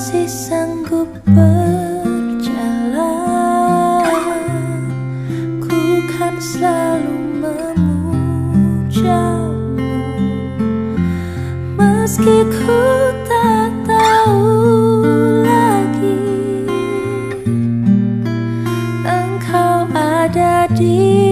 masih sanggup berjalan. Ku kan selalu memujamu. Meski ku tak tahu lagi Engkau ada di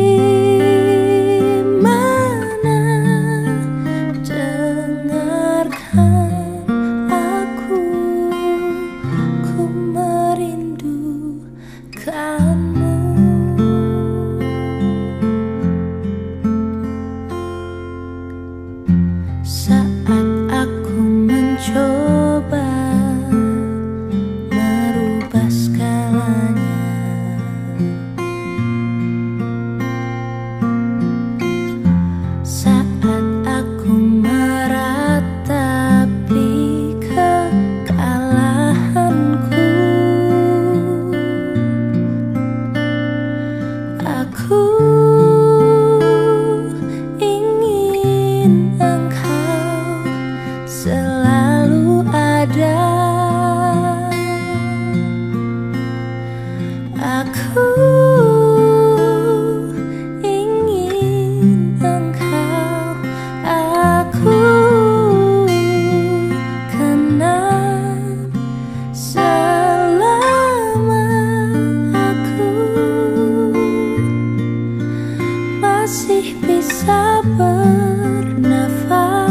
sabar nafas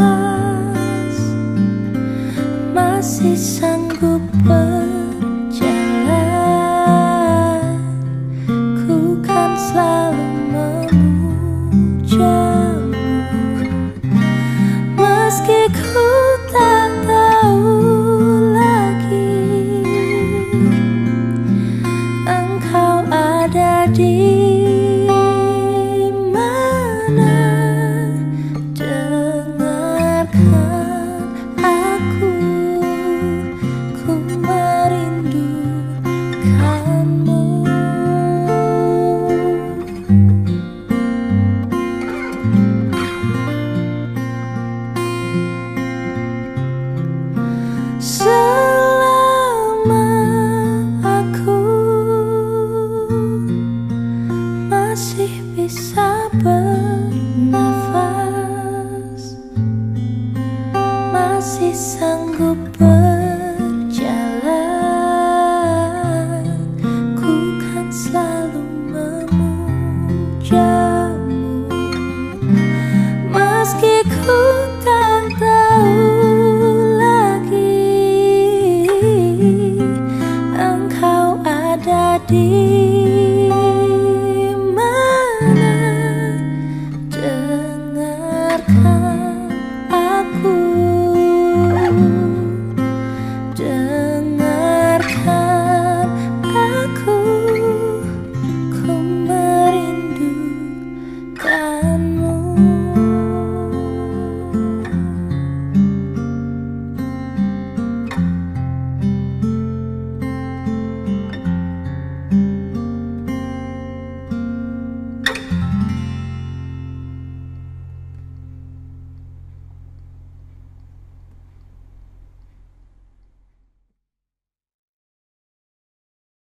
masih sanggup berjalan. Ku kan selalu memujamu. Meski ku tak tahu lagi engkau ada di masih sanggup berjalan ku kan selalu memujamu. Meski ku tak tahu lagi engkau ada di